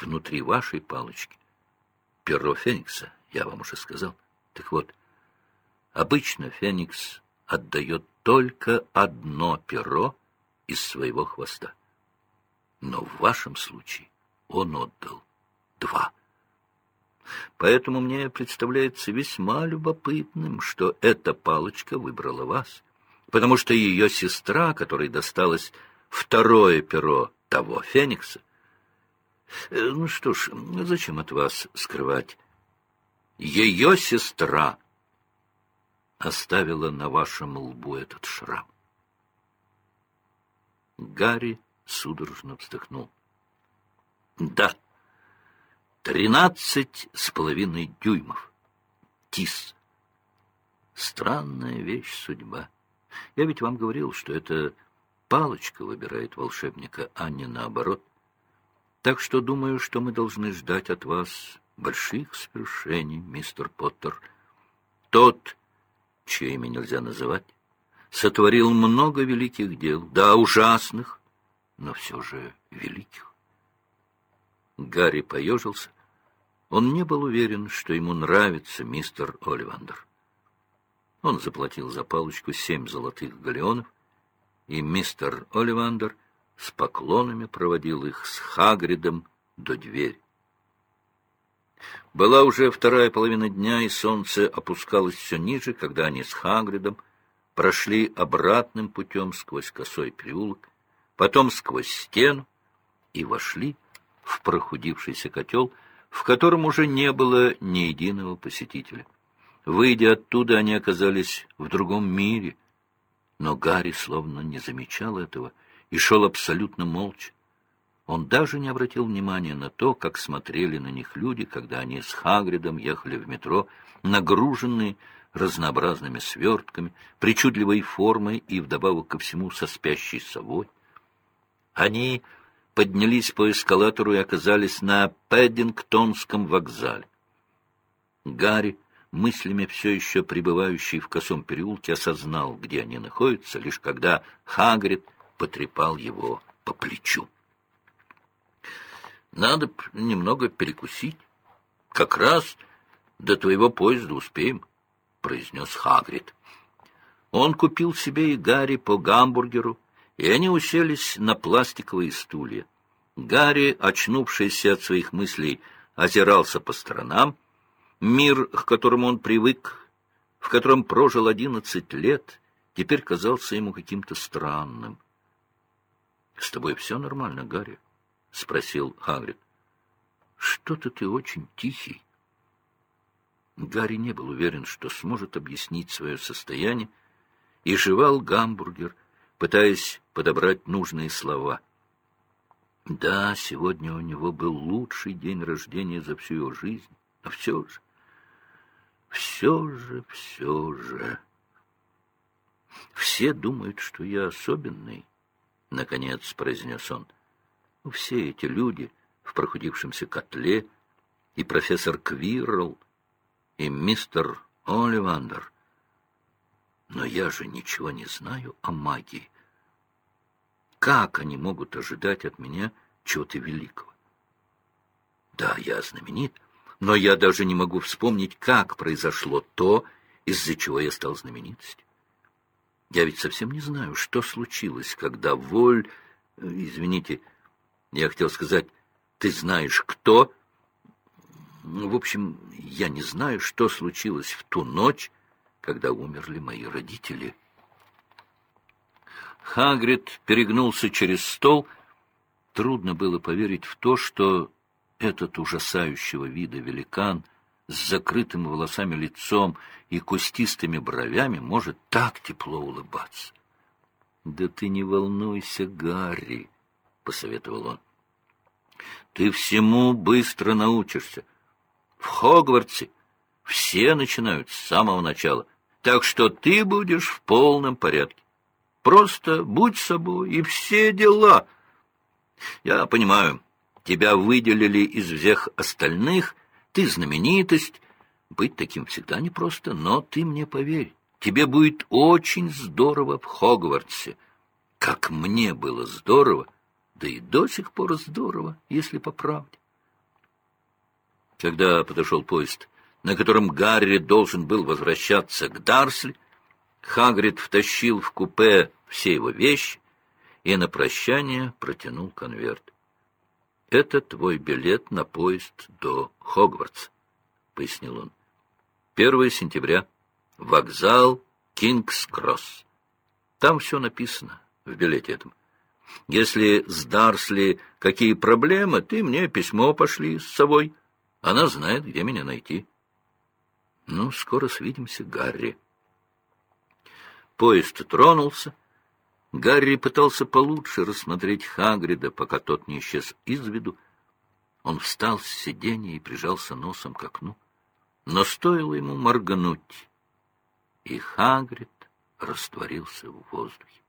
внутри вашей палочки перо Феникса, я вам уже сказал. Так вот, обычно Феникс отдает только одно перо из своего хвоста. Но в вашем случае он отдал два. Поэтому мне представляется весьма любопытным, что эта палочка выбрала вас, потому что ее сестра, которой досталось второе перо того Феникса, ну что ж, зачем от вас скрывать? Ее сестра оставила на вашем лбу этот шрам. Гарри судорожно вздохнул. Да, тринадцать с половиной дюймов. Тис. Странная вещь судьба. Я ведь вам говорил, что это палочка выбирает волшебника, а не наоборот. Так что думаю, что мы должны ждать от вас больших свершений, мистер Поттер. Тот, чье имя нельзя называть, сотворил много великих дел, да, ужасных, но все же великих. Гарри поежился. Он не был уверен, что ему нравится мистер Оливандер. Он заплатил за палочку семь золотых галеонов, и мистер Оливандер с поклонами проводил их с Хагридом до двери. Была уже вторая половина дня, и солнце опускалось все ниже, когда они с Хагридом прошли обратным путем сквозь косой переулок, потом сквозь стену и вошли в прохудившийся котел, в котором уже не было ни единого посетителя. Выйдя оттуда, они оказались в другом мире, но Гарри словно не замечал этого и шел абсолютно молча. Он даже не обратил внимания на то, как смотрели на них люди, когда они с Хагридом ехали в метро, нагруженные разнообразными свертками, причудливой формой и вдобавок ко всему со спящей совой. Они поднялись по эскалатору и оказались на Пэддингтонском вокзале. Гарри, мыслями все еще пребывающий в косом переулке, осознал, где они находятся, лишь когда Хагрид потрепал его по плечу. Надо немного перекусить. Как раз до твоего поезда успеем, — произнес Хагрид. Он купил себе и Гарри по гамбургеру, и они уселись на пластиковые стулья. Гарри, очнувшийся от своих мыслей, озирался по сторонам. Мир, к которому он привык, в котором прожил одиннадцать лет, теперь казался ему каким-то странным. — С тобой все нормально, Гарри? — спросил Хагрид. — Что-то ты очень тихий. Гарри не был уверен, что сможет объяснить свое состояние, и жевал гамбургер, пытаясь подобрать нужные слова. Да, сегодня у него был лучший день рождения за всю его жизнь, но все же, все же, все же... Все думают, что я особенный, — наконец произнес он. — все эти люди в прохудившемся котле, и профессор Квирл, и мистер Оливандер. Но я же ничего не знаю о магии. Как они могут ожидать от меня чего-то великого? Да, я знаменит, но я даже не могу вспомнить, как произошло то, из-за чего я стал знаменитостью. Я ведь совсем не знаю, что случилось, когда Воль... Э, извините, я хотел сказать, ты знаешь, кто? В общем, я не знаю, что случилось в ту ночь, когда умерли мои родители. Хагрид перегнулся через стол. Трудно было поверить в то, что этот ужасающего вида великан с закрытым волосами лицом и кустистыми бровями может так тепло улыбаться. — Да ты не волнуйся, Гарри, — посоветовал он. «Ты всему быстро научишься. В Хогвартсе все начинают с самого начала, так что ты будешь в полном порядке. Просто будь собой, и все дела. Я понимаю, тебя выделили из всех остальных, ты знаменитость. Быть таким всегда непросто, но ты мне поверь, тебе будет очень здорово в Хогвартсе. Как мне было здорово, да и до сих пор здорово, если по правде. Когда подошел поезд, на котором Гарри должен был возвращаться к Дарсли, Хагрид втащил в купе все его вещи и на прощание протянул конверт. — Это твой билет на поезд до Хогвартса, — пояснил он. — 1 сентября. Вокзал Кингс-Кросс. Там все написано в билете этом. Если с Дарсли какие проблемы, ты мне письмо пошли с собой. Она знает, где меня найти. Ну, скоро свидимся, Гарри. Поезд тронулся. Гарри пытался получше рассмотреть Хагрида, пока тот не исчез из виду. Он встал с сиденья и прижался носом к окну. Но стоило ему моргнуть, и Хагрид растворился в воздухе.